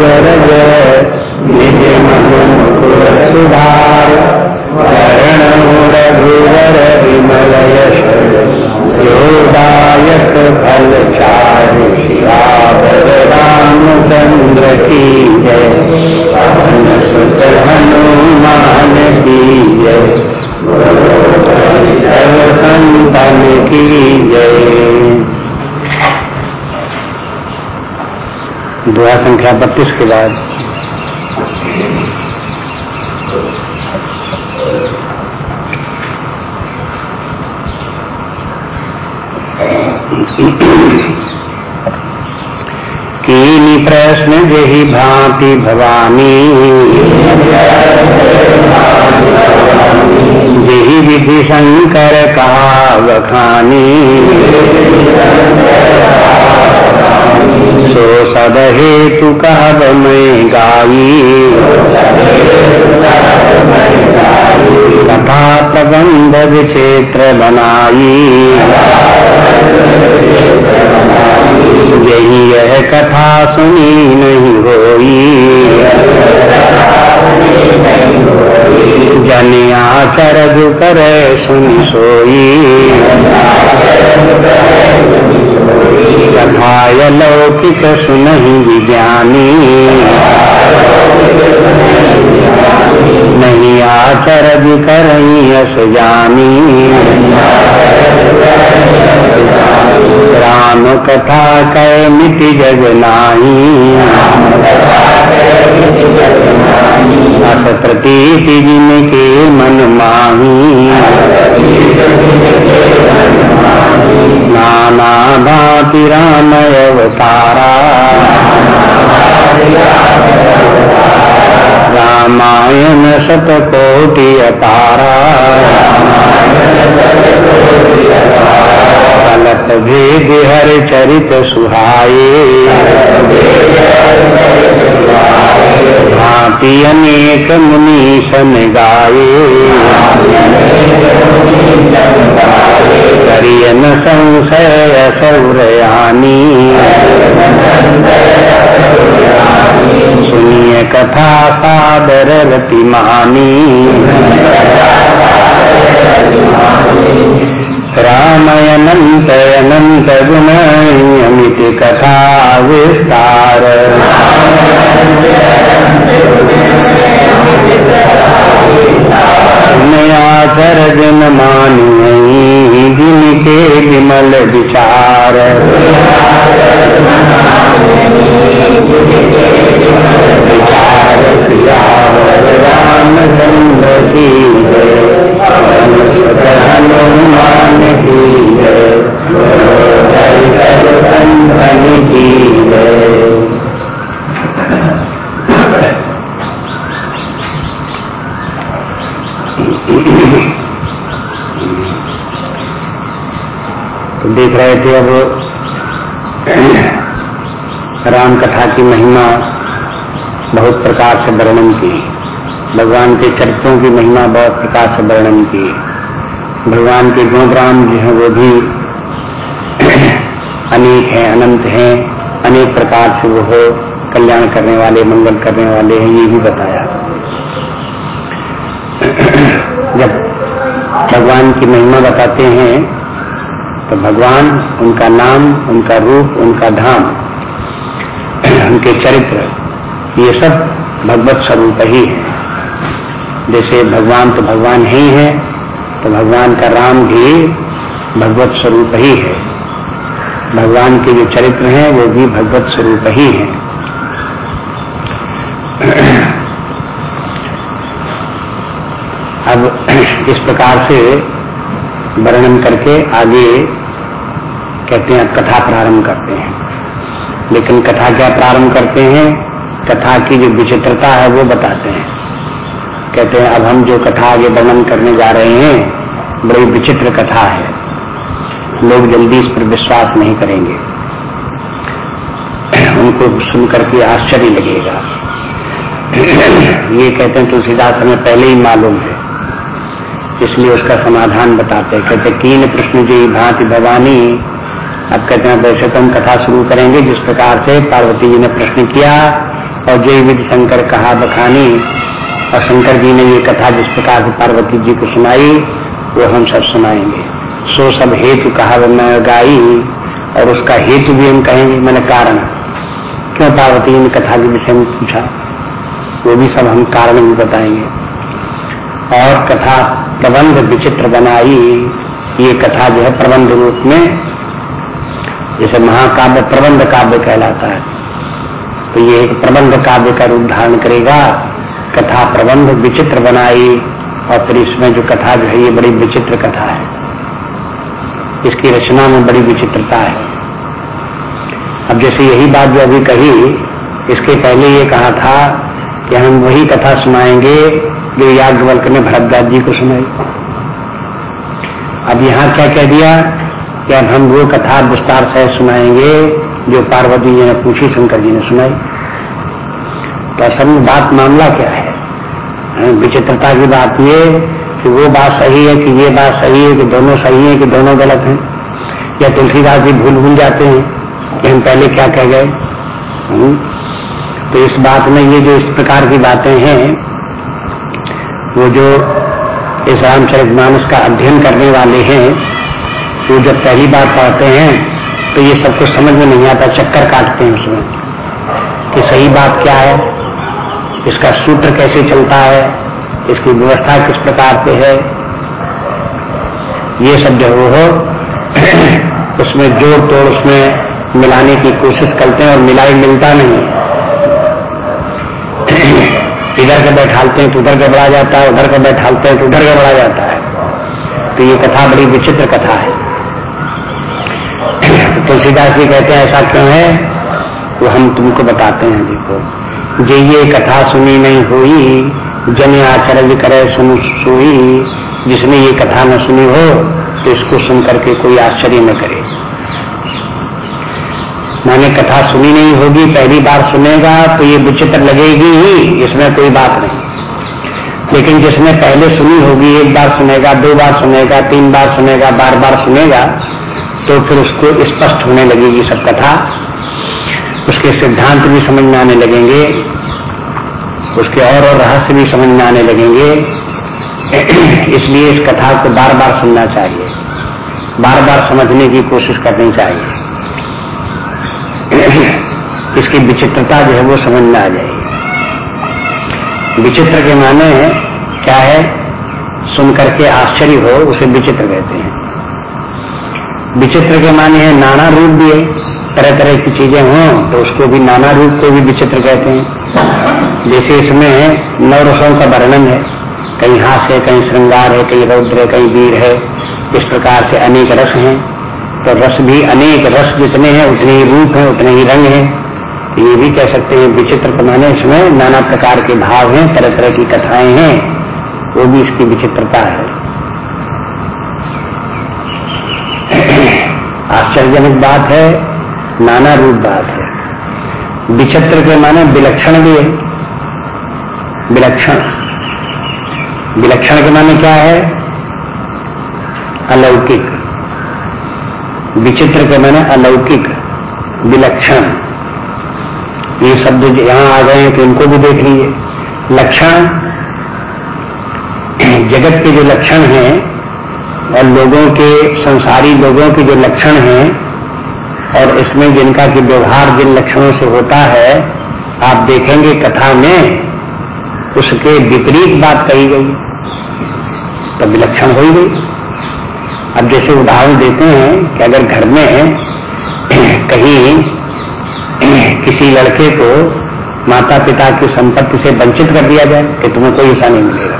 गर्ग निज मुकुर सुधा संख्या बत्तीस के बाद। कीनी प्रश्न जही भांति भवानी। जही विधि शंकर कहा बखानी सो सब हेतु कहब मैं गाई। कथा प्रबंध विक्षेत्र बनाई। यही यह कथा सुनी नहीं होई। जन आकर कर सुनी सोई। कथाय लौकिक सुनहि विज्ञानी। नहीं आचर अस जानी। राम कथा कै मिति जग नाही। अस प्रतीति जिनके मन माही। नाना भाति राम अवतारा रामायण शतकोटि अपारा कलत भेद हर चरित सुहाये भांति अनेक मुनि सन गाये करियन संशय सौरयानी सुनिए कथा सादर रति मानी रामयनंत अनंत गुण अमित कथा विस्तार आचर जन मानी दिन के विमल विचार। विचार रामचंद्र की हनुमान की देख रहे थे अब राम कथा की महिमा बहुत प्रकार से वर्णन की। भगवान के चरित्रों की महिमा बहुत प्रकार से वर्णन की भगवान के गुण राम जो है, वो भी अनेक हैं, अनंत हैं, अनेक प्रकार से वो हो, कल्याण करने वाले, मंगल करने वाले हैं, ये भी बताया। जब भगवान की महिमा बताते हैं तो भगवान, उनका नाम, उनका रूप, उनका धाम, उनके चरित्र, ये सब भगवत स्वरूप ही है। जैसे भगवान तो भगवान ही है तो भगवान का राम भी भगवत स्वरूप ही है। भगवान के जो चरित्र हैं, वो भी भगवत स्वरूप ही है। अब इस प्रकार से वर्णन करके आगे कहते हैं, कथा प्रारंभ करते हैं। लेकिन कथा क्या प्रारंभ करते हैं? कथा की जो विचित्रता है, वो बताते हैं। कहते हैं, अब हम जो कथा आगे वर्णन करने जा रहे हैं, बड़ी विचित्र कथा है। लोग जल्दी इस पर विश्वास नहीं करेंगे। उनको सुन करके आश्चर्य लगेगा। ये कहते हैं, तुलसीदास हमें पहले ही मालूम है। इसलिए उसका समाधान बताते हैं। कहते कीन कृष्ण जी, भांति भवानी। अब कहते हैं वैसे तो हम कथा शुरू करेंगे जिस प्रकार से पार्वती जी ने प्रश्न किया और जय विधि शंकर कहा बखानी। और शंकर जी ने ये कथा जिस प्रकार से पार्वती जी को सुनाई, वो हम सब सुनाएँगे। सो सब हेतु कहा मैं गाई और उसका हेतु भी हम कहेंगे, मैंने कारण। क्यों पार्वती ने कथा के विषय में पूछा? वो भी सब हम कारण भी बताएँगे। और कथा प्रबंध विचित्र बनाई, ये कथा जो है प्रबंध रूप में, जैसे महाकाव्य प्रबंध काव्य कहलाता है। तो ये एक प्रबंध काव्य का रूप धारण करेगा कथा प्रबंध विचित्र बनाई और फिर इसमें जो कथा जो है, ये बड़ी विचित्र कथा है। इसकी रचना में बड़ी विचित्रता है। अब जैसे यही बात जो अभी कही, इसके पहले ये कहा था कि हम वही कथा सुनाएँगे जो याज्ञवल्क ने भरद्वाज जी को सुनाई। अब यहाँ क्या कह दिया कि अब हम वो कथा विस्तार से सुनाएँगे जो पार्वती जी ने पूछी, शंकर जी ने सुनाई। तो असल में बात मामला क्या है? हाँ, विचित्रता की बात ये कि वो बात सही है कि ये बात सही है कि दोनों सही है कि दोनों गलत हैं? या तुलसीदास जी भूल भूल जाते हैं कि हम पहले क्या कह गए? हाँ, तो इस बात में ये जो इस प्रकार की बातें हैं वो जो इस रामचरित मानस का अध्ययन करने वाले हैं वो जब पहली बार पढ़ते हैं तो ये सब कुछ समझ में नहीं आता चक्कर काटते हैं उसमें कि सही बात क्या है? इसका सूत्र कैसे चलता है, इसकी व्यवस्था किस प्रकार से है, ये सब जो हो, उसमें जोड़ तोड़ उसमें मिलाने की कोशिश करते हैं और मिलाई मिलता नहीं। इधर के बैठालते हैं तो उधर बढ़ा जाता है, उधर के बैठालते हैं तो उधर बढ़ा जाता है। तो ये कथा बड़ी विचित्र कथा है। तो तुलसीदास जी कहते हैं, ऐसा क्यों है? वो हम तुमको बताते हैं देखो। जे ये कथा सुनी नहीं हुई, जन आचरण करे सुन सोई, जिसने ये कथा न सुनी हो तो इसको सुन करके कोई आश्चर्य न करे। मैंने कथा सुनी नहीं होगी, पहली बार सुनेगा तो ये विचित्र लगेगी ही, इसमें कोई बात नहीं। लेकिन जिसने पहले सुनी होगी, एक बार सुनेगा, दो बार सुनेगा, तीन बार सुनेगा, बार बार सुनेगा तो फिर उसको स्पष्ट होने लगेगी सब कथा। उसके सिद्धांत भी समझ में आने लगेंगे, उसके और और रहस्य भी समझ में आने लगेंगे। इसलिए इस कथा को बार बार सुनना चाहिए। बार बार समझने की कोशिश करनी चाहिए। इसकी विचित्रता जो है वो समझ में आ जाएगी। विचित्र के माने क्या है? सुन करके आश्चर्य हो, उसे विचित्र कहते हैं। विचित्र के माने है नाना रूप भी है। तरह तरह की चीज़ें हों तो उसको भी नाना रूप को भी विचित्र कहते हैं। जैसे इसमें नौ रसों का वर्णन है। कहीं हास है, कहीं श्रृंगार है, कहीं रौद्र है, कहीं वीर है। इस प्रकार से अनेक रस हैं। तो रस भी अनेक रस जितने हैं, उतने ही रूप हैं, उतने ही रंग हैं। ये भी कह सकते हैं विचित्र माने इसमें नाना प्रकार के भाव हैं तरह तरह की कथाएँ हैं। वो भी इसकी विचित्रता है। आश्चर्यजनक बात है नाना रूप बात है। विचित्र के माने विलक्षण भी है। विलक्षण। विलक्षण के माने क्या है? अलौकिक। विचित्र के माने अलौकिक। विलक्षण। ये शब्द यहाँ आ गए हैं तो इनको भी देख लीजिए। लक्षण। जगत के जो लक्षण हैं और लोगों के, संसारी लोगों के जो लक्षण हैं और इसमें जिनका की व्यवहार जिन लक्षणों से होता है, आप देखेंगे कथा में, उसके विपरीत बात कही गई। तो विलक्षण हो गई। अब जैसे उदाहरण देते हैं कि अगर घर में कहीं किसी लड़के को माता पिता की संपत्ति से वंचित कर दिया जाए, कि तुम्हें कोई हिस्सा नहीं मिलेगा।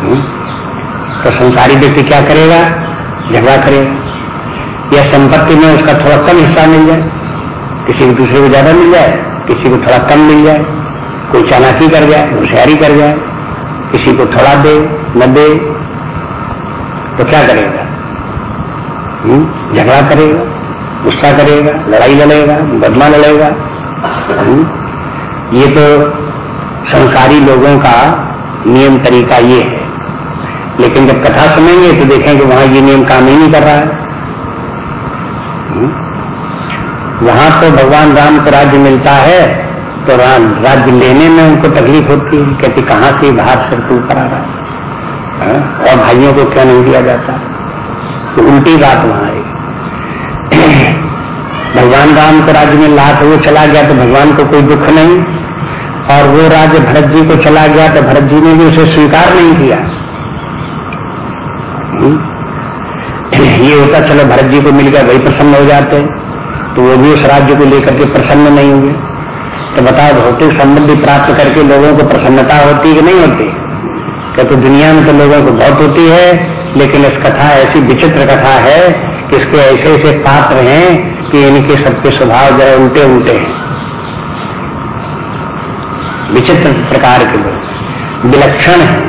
हम्म? तो संसारी व्यक्ति क्या करेगा? झगड़ा करेगा। या संपत्ति में उसका थोड़ा कम हिस्सा मिल जाए, किसी को दूसरे को ज़्यादा मिल जाए, किसी को थोड़ा कम मिल जाए, कोई चालाकी कर जाए होशियारी कर जाए, किसी को थोड़ा दे, न दे तो क्या करेगा हम्म? झगड़ा करेगा, गुस्सा करेगा, लड़ाई लड़ेगा बदमा लड़ेगा हम्म? ये तो संसारी लोगों का नियम तरीका ये है लेकिन जब कथा सुनेंगे तो देखेंगे वहाँ ये नियम काम ही नहीं कर रहा है वहाँ तो भगवान राम को राज्य मिलता है तो राम राज्य लेने में उनको तकलीफ़ होती है, कहती, कहाँ से बाहर सिर ऊपर आ रहा है? हाँ? और भाइयों को क्या नहीं दिया जाता? तो उल्टी बात वहाँ आई। भगवान राम को राज्य में लाख वो चला गया तो भगवान को कोई दुख नहीं, और वो राज्य भरत जी को चला गया तो भरत जी ने भी उसे स्वीकार नहीं किया। हम्म? ये होता, चलो भरत जी को मिल गया, वही प्रसन्न हो जाते। तो वो भी उस राज्य को लेकर के प्रसन्न नहीं हुए। तो बताओ, भौतिक समृद्धि प्राप्त करके लोगों को प्रसन्नता होती कि नहीं होती? क्या तो दुनिया में तो लोगों को बहुत होती है, लेकिन इस कथा, ऐसी विचित्र कथा है कि इसके ऐसे ऐसे पात्र हैं कि इनके सबके स्वभाव जो है उल्टे उल्टे हैं। विचित्र प्रकार के लोग, विलक्षण है।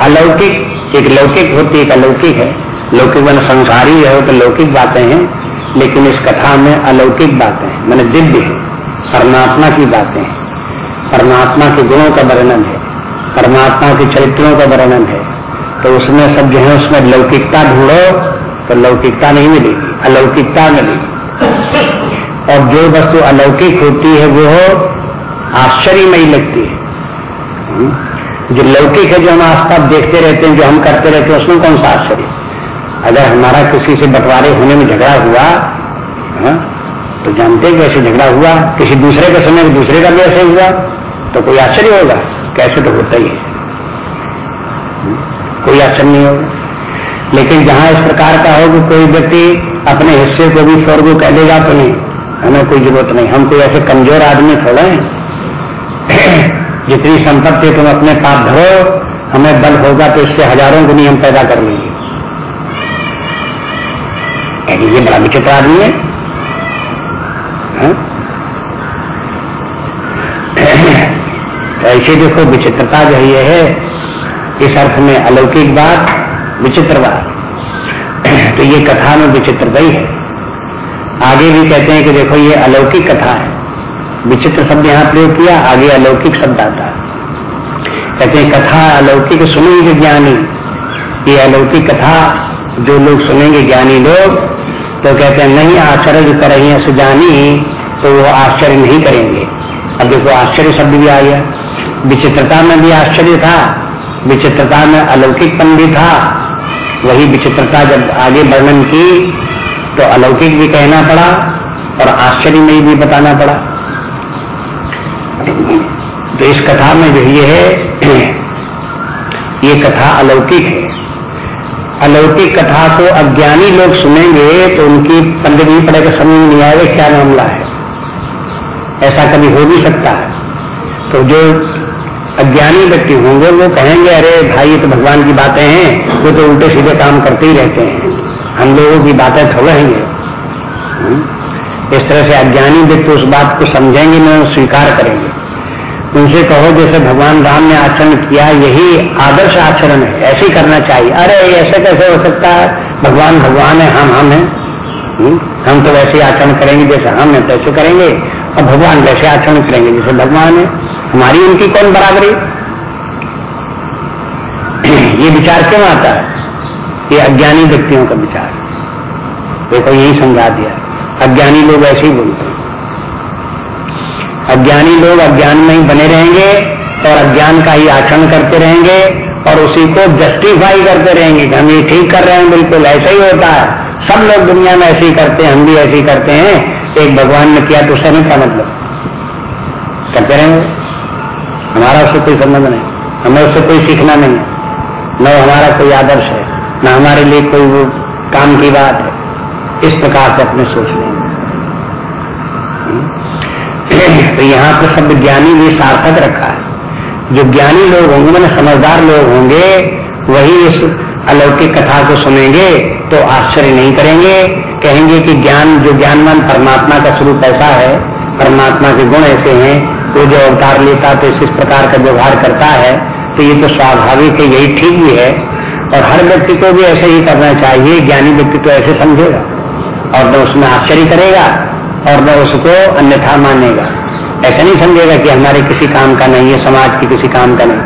अलौकिक, एक लौकिक होती, एक अलौकिक है। लौकिक मन संसारी है तो लौकिक बातें हैं, लेकिन इस कथा में अलौकिक बातें हैं, मैंने दिव्य है, परमात्मा की बातें हैं। परमात्मा के गुणों का वर्णन है, परमात्मा के चरित्रों का वर्णन है तो उसमें सब जो है उसमें लौकिकता ढूंढो तो लौकिकता नहीं मिलेगी, अलौकिकता मिलेगी। और जो वस्तु अलौकिक होती है, वो आश्चर्यमयी लगती है? जो लौकिक है जो हम आसपास देखते रहते हैं, जो हम करते रहते हैं, उसमें कौन सा आश्चर्य? अगर हमारा किसी से बंटवारे होने में झगड़ा हुआ, हा? तो जानते हैं कैसे झगड़ा हुआ, किसी दूसरे के समय दूसरे का भी ऐसे हुआ तो कोई आश्चर्य होगा, कैसे तो होता ही है हम्म? कोई आश्चर्य नहीं होगा लेकिन जहाँ इस प्रकार का हो कि कोई व्यक्ति अपने हिस्से को भी स्वर्ग कह देगा तो नहीं, हमें कोई ज़रूरत नहीं हम कोई ऐसे कमज़ोर आदमी थोड़े हैं जितनी संपत्ति तुम अपने पाप धरो, हमें बल होगा तो इससे हज़ारों गुनी हम पैदा कर लेंगे ये बड़ा विचित्र आदमी है। हाँ? तो ऐसे देखो, विचित्रता जो ये है, इस अर्थ में अलौकिक बात, विचित्र बात। तो ये कथा में विचित्रता ही है। आगे भी कहते हैं कि देखो, ये अलौकिक कथा है। विचित्र शब्द यहाँ प्रयोग किया, आगे अलौकिक शब्द आता कहते हैं, कथा अलौकिक सुनेंगे ज्ञानी। ये अलौकिक कथा जो लोग सुनेंगे ज्ञानी लोग तो कहते हैं, नहीं, आश्चर्य करेंगे सुजानी तो वो आश्चर्य नहीं करेंगे। अब देखो, आश्चर्य शब्द भी आ गया। विचित्रता में भी आश्चर्य था, विचित्रता में अलौकिकपन भी था। वही विचित्रता जब आगे वर्णन की तो अलौकिक भी कहना पड़ा और आश्चर्य में भी बताना पड़ा। तो इस कथा में जो ये है, ये कथा अलौकिक है। अलौकिक कथा को अज्ञानी लोग सुनेंगे तो उनकी पंडित नहीं पड़ेगा समझ नहीं आएगा क्या मामला है। ऐसा कभी हो भी सकता। है तो जो अज्ञानी व्यक्ति होंगे, वो कहेंगे, अरे भाई, ये तो भगवान की बातें हैं, वो तो उल्टे सीधे काम करते ही रहते हैं। हम लोगों की बातें थोड़े हैं हम्म? इस तरह से अज्ञानी व्यक्ति उस बात को समझेंगे, न स्वीकार करेंगे। उनसे कहो जैसे भगवान राम ने आचरण किया, यही आदर्श आचरण है, ऐसे ही करना चाहिए। अरे, ऐसे कैसे हो सकता है? भगवान भगवान है, हम हम हैं। हम्म? हम तो वैसे आचरण करेंगे जैसे हम है तैसे करेंगे। और भगवान वैसे आचरण करेंगे जैसे भगवान है। हमारी उनकी कौन बराबरी? ये विचार क्यों आता है? ये अज्ञानी व्यक्तियों का विचार। देखो, यही समझा दिया। अज्ञानी लोग ऐसे ही बोलते अज्ञानी लोग अज्ञान में ही बने रहेंगे और अज्ञान का ही आचरण करते रहेंगे और उसी को जस्टिफाई करते रहेंगे कि हम ये ठीक कर रहे हैं, बिल्कुल ऐसा ही होता है। सब लोग दुनिया में ऐसे ही करते हैं, हम भी ऐसे ही करते हैं। एक भगवान ने किया तो उससे नहीं का मतलब? करते रहेंगे। हमारा उससे कोई संबंध नहीं। हमें उससे कोई सीखना नहीं। न हमारा कोई आदर्श है, न हमारे लिए कोई वो काम की बात है। इस प्रकार से अपने सोच लेंगे तो यहाँ पर शब्द ज्ञानी भी सार्थक रखा है। जो ज्ञानी लोग होंगे मैंने समझदार लोग होंगे, वही इस अलौकिक कथा को सुनेंगे तो आश्चर्य नहीं करेंगे। कहेंगे कि ज्ञान, जो ज्ञानमान परमात्मा का स्वरूप ऐसा है, परमात्मा के गुण ऐसे हैं, वो जो अवतार लेता तो इस प्रकार का व्यवहार करता है तो ये तो स्वाभाविक है, यही ठीक भी है। और हर व्यक्ति को भी ऐसे ही करना चाहिए, ज्ञानी व्यक्ति तो ऐसे समझेगा, और न उसमें आश्चर्य करेगा। और न उसको अन्यथा मानेगा। ऐसा नहीं समझेगा कि हमारे किसी काम का नहीं है, समाज की किसी काम का नहीं।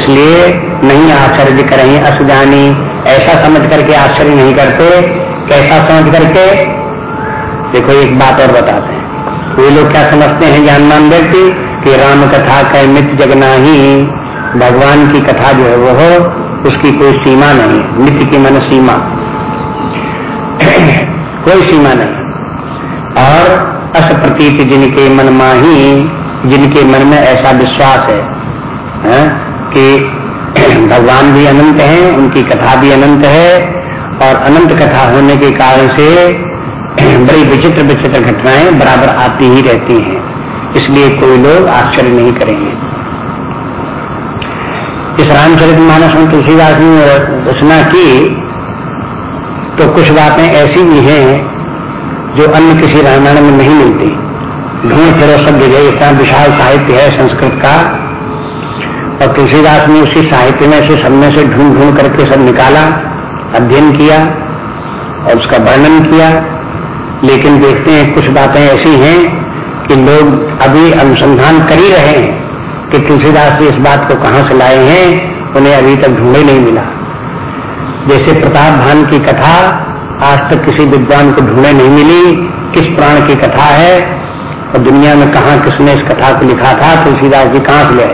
इसलिए नहीं आश्चर्य करें असुजानी। ऐसा समझ करके आश्चर्य नहीं करते। कैसा समझ करके? देखो, एक बात और बताते हैं। वे लोग क्या समझते हैं ज्ञानमान व्यक्ति? कि राम कथा का मित्र जगना ही भगवान की कथा जो है वो उसकी कोई सीमा नहीं है। मित्र की मन सीमा। कोई सीमा नहीं। और अस प्रतीत जिनके मन माही जिनके मन में ऐसा विश्वास है, है कि भगवान भी अनंत है उनकी कथा भी अनंत है और अनंत कथा होने के कारण से बड़ी विचित्र विचित्र घटनाएँ बराबर आती ही रहती हैं। इसलिए कोई लोग आश्चर्य नहीं करेंगे। इस रामचरित मानस में तुलसीदास ने रचना की तो कुछ बातें ऐसी भी हैं जो अन्य किसी रामायण में नहीं मिलती। ढूंढ फिरो सब जगह इतना विशाल साहित्य है संस्कृत का। और तुलसीदास ने उसी साहित्य में से सब में से ढूंढ ढूंढ करके सब निकाला, अध्ययन किया और उसका वर्णन किया। लेकिन देखते हैं कुछ बातें ऐसी हैं कि लोग अभी अनुसंधान कर ही रहे हैं कि तुलसीदास जी इस बात को कहाँ से लाए हैं, उन्हें अभी तक ढूंढे नहीं मिला। जैसे प्रताप भान की कथा आज तक किसी विद्वान को ढूंढे नहीं मिली, किस प्राण की कथा है, और दुनिया में कहा किसने इस कथा को लिखा था, तुलसीदास जी कहाँ से ले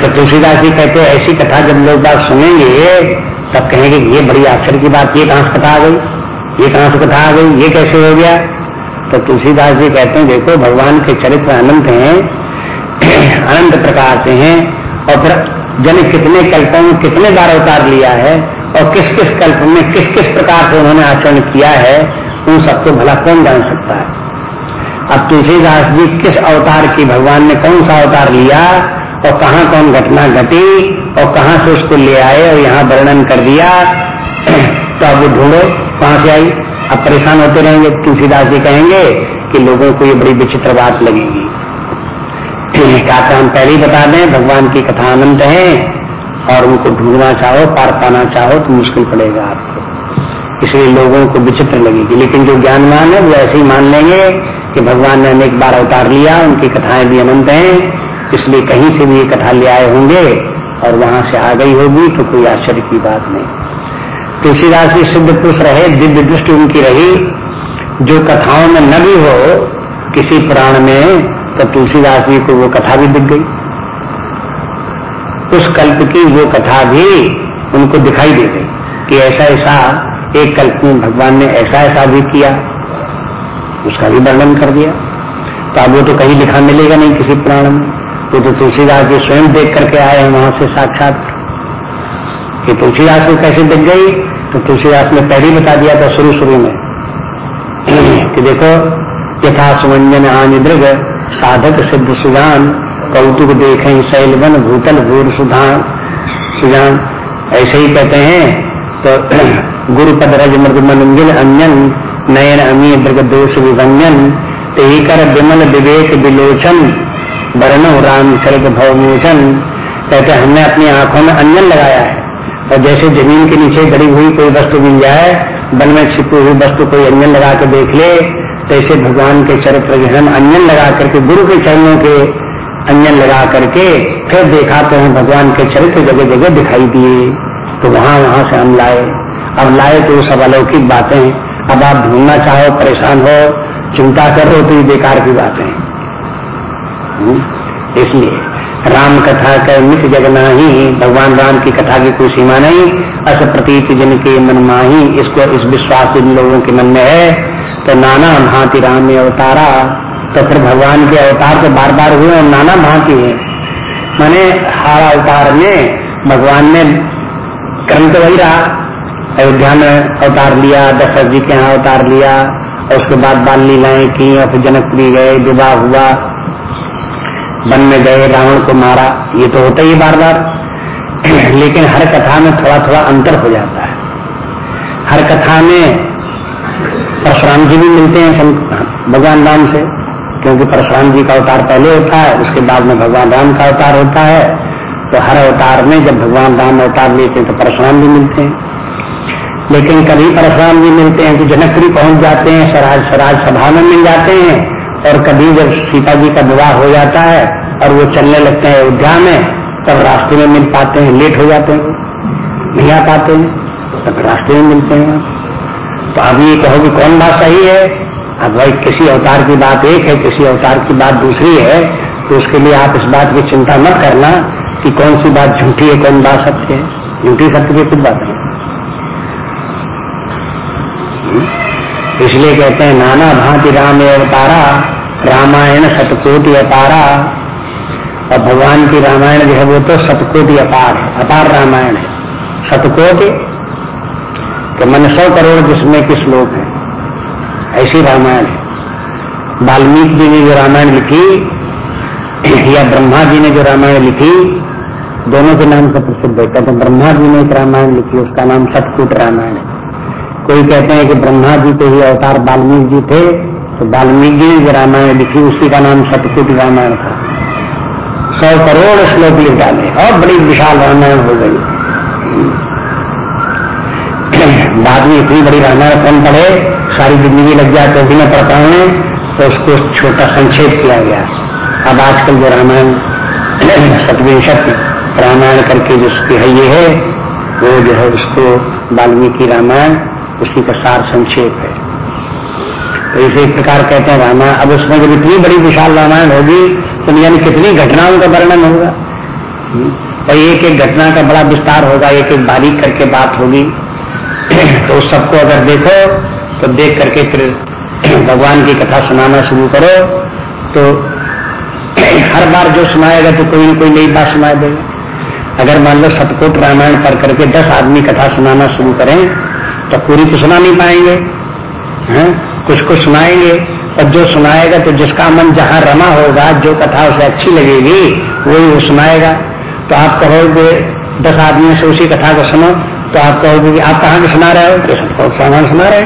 तो तुलसीदास जी कहते हैं, ऐसी कथा जब लोग बात सुनेंगे, तब कहेंगे ये बड़ी आश्चर्य की बात, ये कहाँ से कथा आ गई, ये कहाँ से कथा आ गई, ये कैसे हो गया? तो तुलसीदास जी कहते हैं, देखो, भगवान के चरित्र अनंत हैं, अनंत प्रकार से हैं, और फिर जन कितने कल्पों में कितने बार अवतार लिया है और किस किस कल्प में किस किस प्रकार से उन्होंने आचरण किया है, उन सबको भला कौन जान सकता है? अब तुलसीदास जी किस अवतार की भगवान ने कौन सा अवतार लिया और कहा कौन घटना घटी और कहाँ से उसको ले आए और यहाँ वर्णन कर दिया? तो अब ढूंढो, कहाँ से आई? अब परेशान होते रहेंगे। तुलसीदास जी कहेंगे कि लोगों को ये बड़ी विचित्र बात लगेगी। कहा हम पहले ही बता दें, भगवान की कथा अनंत है, और उनको ढूंढना चाहो, पार पाना चाहो तो मुश्किल पड़ेगा आपको। इसलिए लोगों को विचित्र लगेगी। लेकिन जो ज्ञानवान है, वो ऐसे ही मान लेंगे कि भगवान ने अनेक बार अवतार लिया, उनकी कथाएँ भी अनंत हैं, इसलिए कहीं से भी ये कथा ले आए होंगे, और वहाँ से आ गई होगी तो कोई आश्चर्य की बात नहीं। तुलसीदास जी सिद्ध पुरुष रहे, दिव्य दृष्टि उनकी रही। जो कथाओं में न भी हो, किसी पुराण में तो तुलसीदास जी को वो कथा भी दिख गई। उस कल्प की वो कथा भी उनको दिखाई दे गई कि ऐसा ऐसा एक कल्प में भगवान ने ऐसा ऐसा भी किया, उसका भी वर्णन कर दिया। तो अब वो तो कहीं लिखा मिलेगा नहीं किसी पुराण में। वो तो तुलसीदास जी स्वयं देख करके आए हैं, वहाँ से साक्षात। कि तुलसीदास को कैसे दिख गई? तो तुलसीदास ने पहले बता दिया था शुरू शुरू में कि देखो, यथा सुमंजन आन साधक सिद्ध सुजान, कौतुक देखें शैलवन भूतल भूर सुधान सुजान, ऐसे ही कहते हैं तो गुरुपद रज मृद मनंजन अंजन नयन अमी दृग दोष विभंजन तेही कर विमल विवेक विलोचन वर्णो राम चरित भवमोचन। कहते हमने अपनी आँखों में अंजन लगाया है, और जैसे ज़मीन के नीचे गड़ी हुई कोई वस्तु मिल जाए वन में छिपी हुई वस्तु कोई अंजन लगा के देख ले तैसे भगवान के चरित्र हम अंजन लगा करके, गुरु के चरणों के अंजन लगा करके फिर देखा तो हम भगवान के चरित्र जगह जगह दिखाई दिए। तो वहाँ वहाँ से हम लाए। अब लाए तो सब अलौकिक बातें अब आप ढूंढना चाहो, परेशान हो, चिंता कर तो ये बेकार की बातें हम्म? इसलिए राम कथा का मित जगना ही भगवान राम की कथा की कोई सीमा नहीं। अस प्रतीत जिनके मन माही, इसको इस विश्वास इन लोगों के मन में है तो नाना भांति राम ने अवतारा तो फिर भगवान के अवतार तो बार बार हुए और नाना भांति है। मैंने हर अवतार में भगवान ने क्रम तो वही रहा। अयोध्या में अवतार लिया, दशरथ जी के यहाँ अवतार लिया, और उसके बाद बाल लीलाएँ की और फिर जनकपुरी गए, विवाह हुआ। वन में गए, रावण को मारा। ये तो होता ही बार बार लेकिन हर कथा में थोड़ा थोड़ा अंतर हो जाता है। हर कथा में परशुराम जी भी मिलते हैं भगवान राम से, क्योंकि परशुराम जी का अवतार पहले होता है, उसके बाद में भगवान राम का अवतार होता है। तो हर अवतार में जब भगवान राम अवतार लेते हैं तो परशुराम भी मिलते हैं। लेकिन कभी परशुराम जी मिलते हैं तो जनकपुरी पहुँच जाते हैं, स्वराज स्वराज सभा में मिल जाते हैं। और कभी जब सीता जी का विवाह हो जाता है, और वो चलने लगते हैं अयोध्या में, तब रास्ते में मिल पाते हैं, लेट हो जाते हैं। नहीं आ पाते हैं तब रास्ते में मिलते हैं। तो अभी ये कहो कि कौन बात सही है? अब भाई, किसी अवतार की बात एक है, किसी अवतार की बात दूसरी है तो उसके लिए आप इस बात की चिंता मत करना कि कौन सी बात झूठी है, कौन बात सत्य है। झूठी सत्य की कुछ बात है इसलिए कहते हैं, नाना भांति राम अवतारा रामायण सतकोटि अपारा। और भगवान की रामायण जो है, वो तो सतकोटि अपार है, अपार रामायण है। सतकोटि कि मन सौ करोड़ जिसमें के श्लोक है। ऐसी रामायण है। वाल्मीकि जी ने जो रामायण लिखी, या ब्रह्मा जी ने जो रामायण लिखी, दोनों के नाम से प्रसिद्ध है। कहते ब्रह्मा जी ने एक रामायण लिखी, उसका नाम सतकूट रामायण है। कोई कहते हैं कि ब्रह्मा जी के ही अवतार वाल्मीकि जी थे तो वाल्मीकि जी ने जो रामायण लिखी, उसी का नाम सतकूट रामायण था। सौ करोड़ श्लोक लिख डाले, और बड़ी विशाल रामायण हो गई। बाद में इतनी बड़ी रामायण कौन पढ़े सारी ज़िंदगी लग जाए तो भी न पढ़ पाए तो उसको छोटा संक्षेप किया गया। अब आजकल जो रामायण सतविंशत रामायण करके जो है ये है, वो जो है उसको वाल्मीकि रामायण, उसी का सार संक्षेप है। तो इसे एक प्रकार कहते हैं रामायण। अब उसमें जब इतनी बड़ी विशाल रामायण होगी तो यानी कितनी घटनाओं का वर्णन होगा? और एक एक घटना का बड़ा विस्तार होगा, एक एक बारीक करके बात होगी। तो उस सबको अगर देखो तो देख करके फिर भगवान की कथा सुनाना शुरू करो। तो हर बार जो सुनाएगा तो कोई ना कोई नई बात सुना देगा। अगर मान लो सतकोट रामायण पढ़ करके दस आदमी कथा सुनाना शुरू करें तो पूरी तो सुना नहीं पाएँगे। है? कुछ कुछ सुनाएँगे और जो सुनाएगा तो जिसका मन जहाँ रमा होगा, जो कथा उसे अच्छी लगेगी, वही वो सुनाएगा। तो आप कहोगे, दस आदमियों से उसी कथा को सुनो। तो आप कहोगे कि आप कहाँ के सुना रहे हो? तो सबको रामायण सुना रहे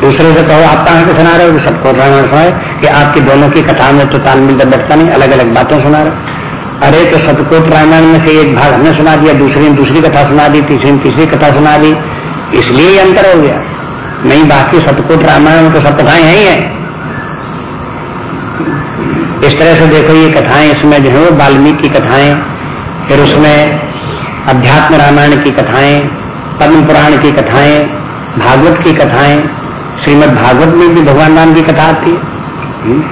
दूसरे से कहो, आप कहाँ के सुना रहे हो? तो सबको रामायण सुनाए कि आपकी दोनों की कथा में तो तालमेल बैठता नहीं अलग अलग बातें सुना रहे अरे तो सतकोट रामायण में से एक भाग हमने सुना दिया, दूसरी ने दूसरी कथा सुना दी, तीसरी ने तीसरी कथा सुना दी। इसलिए ही अंतर हो गया। नहीं, बाकी सतकोट रामायण में तो सब कथाएँ है ही है। इस तरह से देखो, ये कथाएँ इसमें जो है वो वाल्मीकि की कथाएँ, फिर उसमें अध्यात्म रामायण की कथाएँ पद्म पुराण की कथाएँ, भागवत की कथाएँ, श्रीमद भागवत में भी भगवान राम की कथा आती है। हम्म।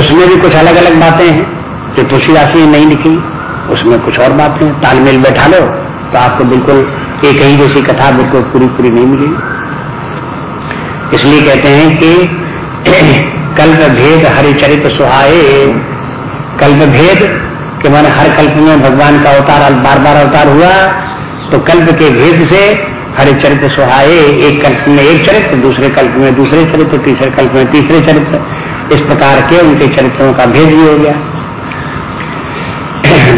उसमें भी कुछ अलग अलग बातें हैं। जो तुलसीदास ने नहीं लिखी, उसमें कुछ और बातें तालमेल बैठा लो तो आपको बिल्कुल एक ही जैसी कथा बिल्कुल पूरी पूरी नहीं मिलेगी। इसलिए कहते हैं कि कल्प भेद हरिचरित सुहाए। कल्प भेद के माने हर कल्प में भगवान का अवतार बार बार अवतार हुआ। तो कल्प के भेद से हर चरित्र सुहाए एक कल्प में एक चरित्र दूसरे कल्प में दूसरे चरित्र तीसरे कल्प में तीसरे चरित्र इस प्रकार के उनके चरित्रों का भेद भी हो गया।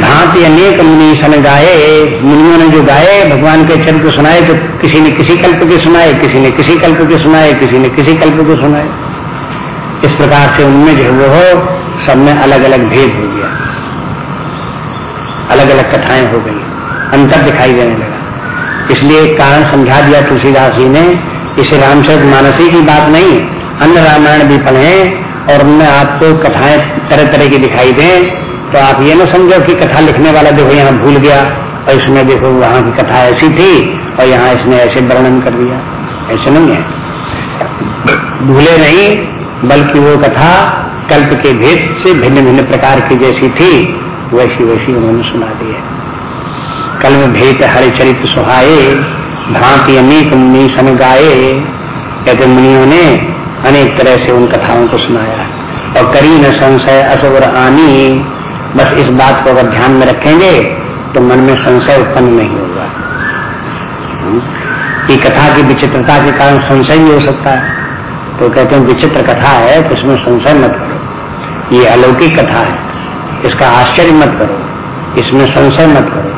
भांति अनेक मुनि सन गाये, मुनियों ने जो गाये, भगवान के चरित्र सुनाए तो किसी ने किसी कल्प के सुनाए, किसी ने किसी कल्प के सुनाए, किसी ने किसी कल्प के सुनाए। इस प्रकार से उनमें जो वो हो सब में अलग अलग भेद हो गया। अलग अलग कथाएँ हो गई। अंतर दिखाई देने लगा। इसलिए कारण समझा दिया तुलसीदास जी ने, इसे रामचरित मानसी की बात नहीं, अन्य रामायण भी पढ़े और उनमें आपको कथाएँ तरह तरह की दिखाई दें तो आप ये ना समझो कि कथा लिखने वाला देखो यहाँ भूल गया और इसमें देखो वहाँ की कथा ऐसी थी और यहाँ इसने ऐसे वर्णन कर दिया। ऐसे नहीं है। भूले नहीं, बल्कि वो कथा कल्प के भेद से भिन्न भिन्न प्रकार की जैसी थी वैसी वैसी उन्होंने सुना दी है। कल्प भेद हरे चरित्र सुहाये, भांति अनेक मुनि सन गाये कहते मुनियों ने अनेक तरह से उन कथाओं को सुनाया और करी न संशय असवर आनी, बस इस बात को अगर ध्यान में रखेंगे तो मन में संशय उत्पन्न नहीं होगा। कि कथा की विचित्रता के कारण संशय भी हो सकता है। तो कहते हैं, विचित्र कथा है तो इसमें संशय मत करो। ये अलौकिक कथा है, इसका आश्चर्य मत करो। इसमें संशय मत करो।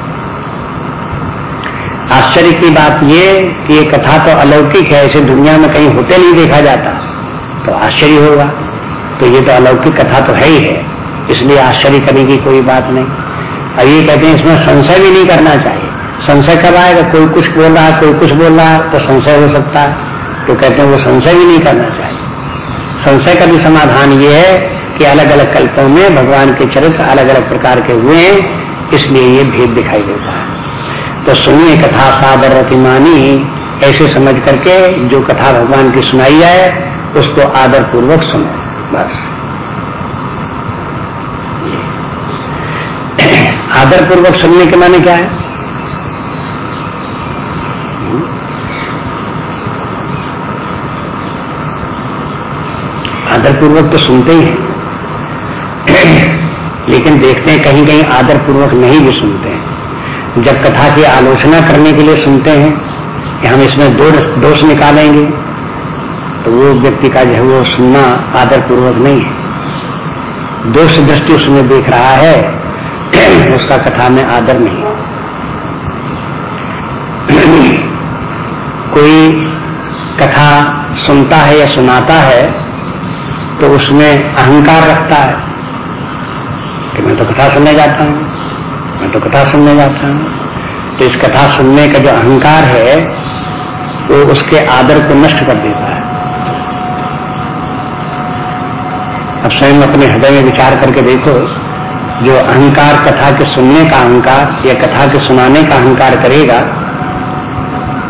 आश्चर्य की बात ये कि ये कथा तो अलौकिक है, इसे दुनिया में कहीं होते नहीं देखा जाता। तो आश्चर्य होगा। तो ये तो अलौकिक कथा तो है ही है। इसलिए आश्चर्य करने की कोई बात नहीं। अब ये कहते हैं, इसमें संशय भी नहीं करना चाहिए। संशय कब आएगा? कोई कुछ बोल रहा है कोई कुछ बोल रहा है तो संशय हो सकता है। तो कहते हैं, वो संशय भी नहीं करना चाहिए। संशय का भी समाधान ये है कि अलग अलग कल्पों में भगवान के चरित्र अलग अलग प्रकार के हुए हैं, इसलिए ये भेद दिखाई देता है। तो सुनिए कथा सादर रतिमानी ऐसे समझ करके जो कथा भगवान की सुनाई जाए, उसको आदर पूर्वक सुनो। बस। आदर पूर्वक सुनने के माने क्या है? आदर पूर्वक तो सुनते ही हैं। लेकिन देखते हैं कहीं कहीं आदर पूर्वक नहीं भी सुनते हैं। जब कथा की आलोचना करने के लिए सुनते हैं कि हम इसमें दो दोष निकालेंगे तो वो व्यक्ति का जो है वो सुनना आदर पूर्वक नहीं है। दोष दृष्टि उसमें देख रहा है, उसका कथा में आदर नहीं कोई कथा सुनता है या सुनाता है तो उसमें अहंकार रखता है कि मैं तो कथा सुनने जाता हूँ। मैं तो कथा सुनने जाता हूँ। तो इस कथा सुनने का जो अहंकार है, वो उसके आदर को नष्ट कर देता है। अब स्वयं अपने हृदय में विचार करके देखो, जो अहंकार कथा के सुनने का अहंकार या कथा के सुनाने का अहंकार करेगा,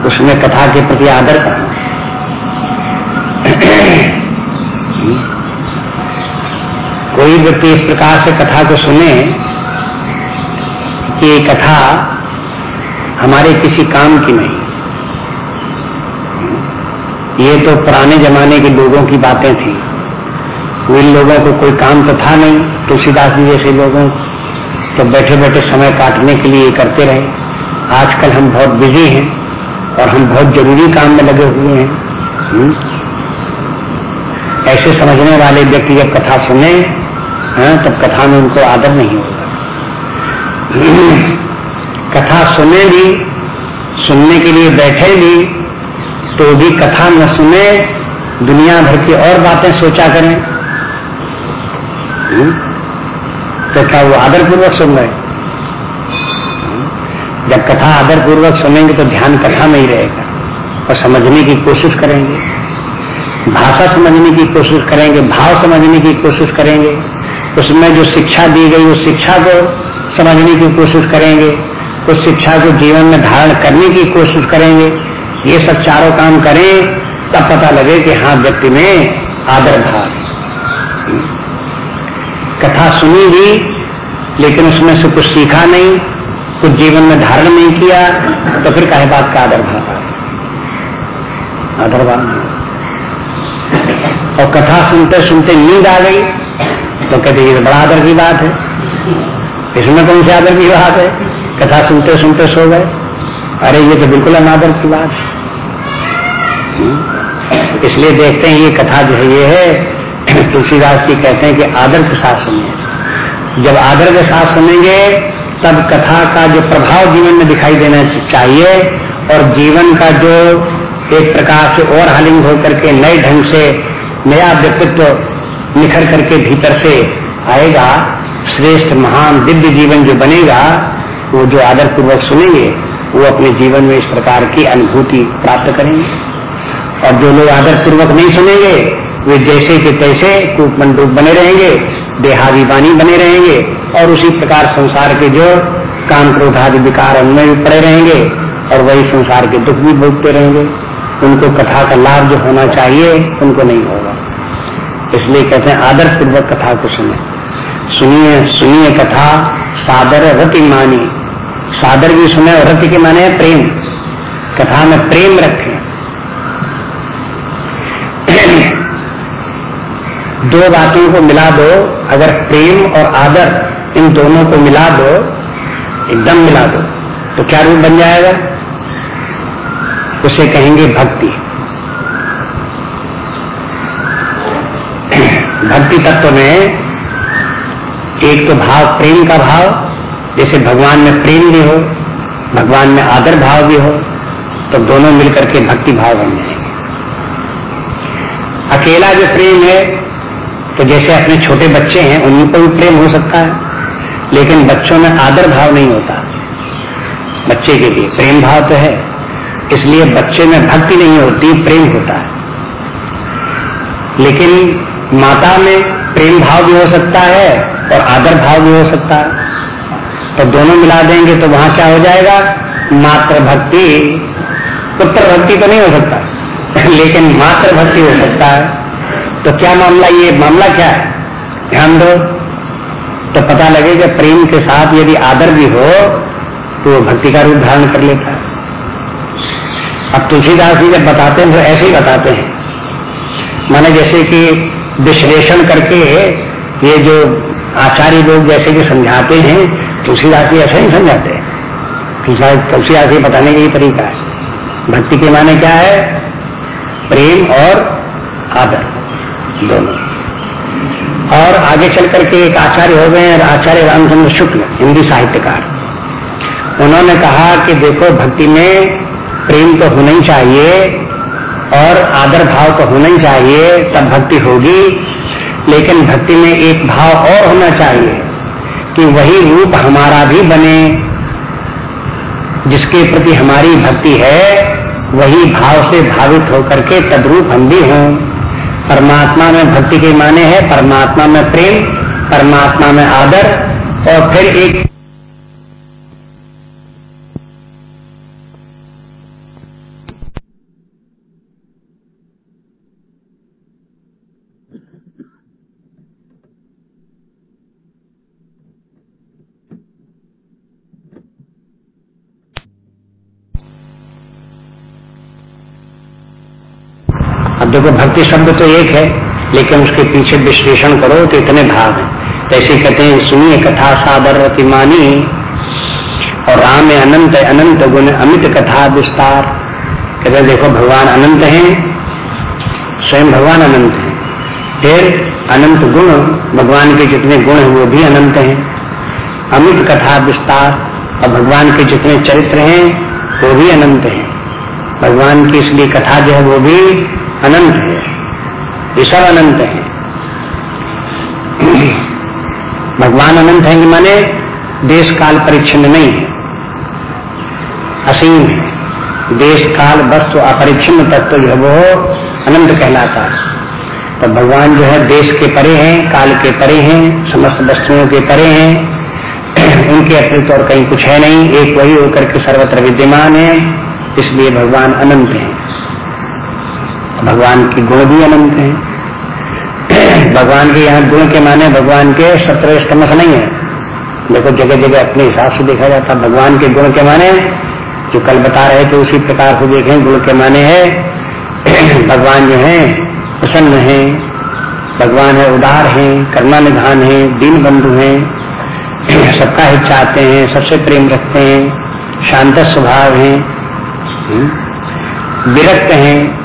उसमें कथा के प्रति आदर करना कोई व्यक्ति इस प्रकार से कथा को सुने कि कथा हमारे किसी काम की नहीं। ये तो पुराने जमाने के लोगों की बातें थी। इन लोगों को कोई काम तो था नहीं। तुलसीदास जी जैसे लोगों तो बैठे बैठे समय काटने के लिए करते रहे। आजकल हम बहुत बिज़ी हैं और हम बहुत ज़रूरी काम में लगे हुए हैं। हम्म? ऐसे समझने वाले व्यक्ति जब कथा सुने, हैं, तब कथा में उनको आदर नहीं होगा कथा सुने भी, सुनने के लिए बैठे भी तो भी कथा न सुने, दुनिया भर की और बातें सोचा करें। हम्म? तो क्या वो आदर पूर्वक सुन रहे जब कथा आदर पूर्वक सुनेंगे तो ध्यान कथा में ही रहेगा और समझने की कोशिश करेंगे। भाषा समझने की कोशिश करेंगे, भाव समझने की कोशिश करेंगे। उसमें जो शिक्षा दी गई उस शिक्षा को समझने की कोशिश करेंगे उस शिक्षा को जीवन में धारण करने की कोशिश करेंगे, ये सब चारों काम करें, तब पता लगे कि हाँ व्यक्ति में आदर भाव कथा सुनी भी, लेकिन उसमें से कुछ सीखा नहीं, कुछ जीवन में धारण नहीं किया तो फिर कहे बात का आदर भाव आदर भाव और कथा सुनते सुनते नींद आ गई तो कहते, ये बड़ा आदर की बात है। इसमें कौन से आदर की बात है? कथा सुनते सुनते सो गए। अरे, ये तो बिल्कुल अनादर की बात है। हम्म। इसलिए देखते हैं, ये कथा जो है, ये है, तुलसीदास जी कहते हैं कि आदर के साथ सुनिए। जब आदर के साथ सुनेंगे, तब कथा का जो प्रभाव जीवन में दिखाई देना चाहिए और जीवन का जो एक प्रकार से और हालिंग होकर के नए ढंग से नया व्यक्तित्व निखर करके भीतर से आएगा श्रेष्ठ महान दिव्य जीवन जो बनेगा, वो जो आदर पूर्वक सुनेंगे, वो अपने जीवन में इस प्रकार की अनुभूति प्राप्त करेंगे। और जो लोग आदर पूर्वक नहीं सुनेंगे, वे जैसे के तैसे कूपमंडूप बने रहेंगे देहाभिमानी बने रहेंगे, और उसी प्रकार संसार के जो काम क्रोध आदि विकार उनमें भी पड़े रहेंगे, और वही संसार के दुख भी भोगते रहेंगे। उनको कथा का लाभ जो होना चाहिए, उनको नहीं होगा। इसलिए कहते हैं आदर पूर्वक कथा को सुने। सुनिए सुनिए कथा, सादर रति मानी। सादर भी सुने और रति के माने प्रेम। कथा में प्रेम रखें। दो बातों को मिला दो। अगर प्रेम और आदर इन दोनों को मिला दो, एकदम मिला दो तो क्या रूप बन जाएगा? उसे कहेंगे भक्ति। भक्ति तत्व में एक तो भाव प्रेम का भाव, जैसे भगवान में प्रेम भी हो, भगवान में आदर भाव भी हो तो दोनों मिलकर के भक्ति भाव बन जाएँगे। अकेला जो प्रेम है तो जैसे अपने छोटे बच्चे हैं उन्हीं पर भी प्रेम हो सकता है, लेकिन बच्चों में आदर भाव नहीं होता। बच्चे के लिए प्रेम भाव तो है, इसलिए बच्चे में भक्ति नहीं होती, प्रेम होता है। लेकिन माता में प्रेम भाव भी हो सकता है और आदर भाव भी हो सकता है। तो दोनों मिला देंगे तो वहाँ क्या हो जाएगा? मात्र भक्ति पुत्र भक्ति तो नहीं हो सकता। लेकिन मात्र भक्ति हो सकता है। तो क्या मामला ये? मामला क्या है? ध्यान दो। तो पता लगेगा प्रेम के साथ यदि आदर भी हो तो वो भक्ति का रूप धारण कर लेता है। अब तुलसीदास जी जब बताते हैं तो ऐसे ही बताते हैं। माने जैसे कि विश्लेषण करके ये जो आचार्य लोग जैसे कि समझाते हैं, तुलसीदास जी ऐसा ही समझाते हैं। तुलसीदास बताने का ही तरीका है। भक्ति के माने क्या है? प्रेम और आदर, दोनों। और आगे चल करके एक आचार्य हो गए हैं, आचार्य रामचंद्र शुक्ल, हिंदी साहित्यकार। उन्होंने कहा कि देखो, भक्ति में प्रेम तो होना ही चाहिए और आदर भाव तो होना ही चाहिए, तब भक्ति होगी। लेकिन भक्ति में एक भाव और होना चाहिए कि वही रूप हमारा भी बने। जिसके प्रति हमारी भक्ति है, वही भाव से भावित होकर के तद्रूप हम भी हों। परमात्मा में भक्ति के माने है, परमात्मा में प्रेम, परमात्मा में आदर, और फिर एक देखो भक्ति शब्द तो एक है, लेकिन उसके पीछे विश्लेषण करो तो इतने भाव हैं। जैसे कहते हैं, सुनिए कथा सादर मानी और राम अनंत अनंत गुण, अमित कथा विस्तार। कहते हैं, देखो, भगवान अनंत हैं, स्वयं भगवान अनंत हैं। फिर अनंत गुण, भगवान के जितने गुण हैं, वो भी अनंत हैं। अमित कथा विस्तार और भगवान के जितने चरित्र हैं, वो भी अनंत हैं। भगवान की इसलिए कथा जो है, वो भी अनंत है। ये सब अनंत है। भगवान अनंत है कि माने देश काल परिच्छिन्न नहीं है। असीम है। देश काल वस्तु अपरिच्छिन्न तत्व तो जो है वो अनंत कहलाता है। तो भगवान जो है देश के परे हैं, काल के परे हैं, समस्त वस्तुओं के परे हैं। उनके अतिरिक्त और कहीं कुछ है नहीं। एक वही होकर के सर्वत्र विद्यमान है। इसलिए भगवान अनंत है। भगवान के गुण भी अनंत हैं। भगवान के यहाँ गुण के माने भगवान के सत्र स्तमस नहीं है। देखो जगह जगह अपने हिसाब से देखा जाता भगवान के गुण के माने जो कल बता रहे थे उसी प्रकार से देखें गुण के माने है। भगवान जो है प्रसन्न है। भगवान है उदार है करुणा निधान है दीन बंधु है। सबका हित चाहते हैं सबसे प्रेम रखते हैं शांत स्वभाव है। हम्म, विरक्त हैं।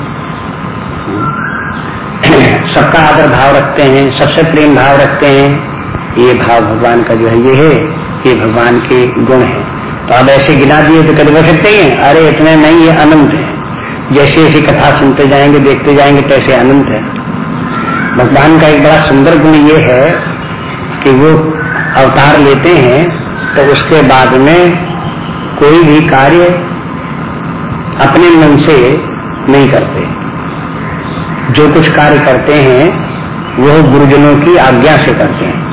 सबका आदर भाव रखते हैं, सबसे प्रेम भाव रखते हैं। ये भाव भगवान का जो है, ये है ये भगवान के गुण है। तो अब ऐसे गिना दिए तो कभी बस सकते हैं? अरे, इतने नहीं, ये अनंत है। जैसे जैसी कथा सुनते जाएँगे, देखते जाएँगे, तैसे अनंत है। भगवान का एक बड़ा सुंदर गुण ये है कि वो अवतार लेते हैं तो उसके बाद में कोई भी कार्य अपने मन से नहीं करते। जो कुछ कार्य करते हैं, वह गुरुजनों की आज्ञा से करते हैं।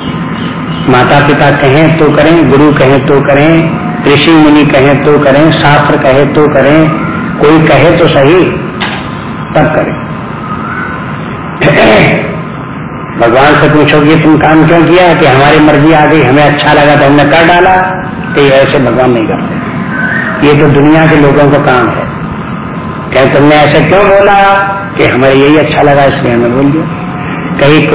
माता पिता कहें तो करें, गुरु कहें तो करें ऋषि मुनि कहें तो करें, शास्त्र कहे तो करें, कोई कहे तो सही, तब करें। भगवान से पूछो पूछोगे तुम काम क्यों किया कि हमारी मर्ज़ी आ गई, हमें अच्छा लगा तो हमने कर डाला तो ऐसे भगवान नहीं करते। ये तो दुनिया के लोगों का काम है। क्या तुमने ऐसे क्यों बोला? कि हमें यही अच्छा लगा इसलिए हमें बोल दिया। कहीं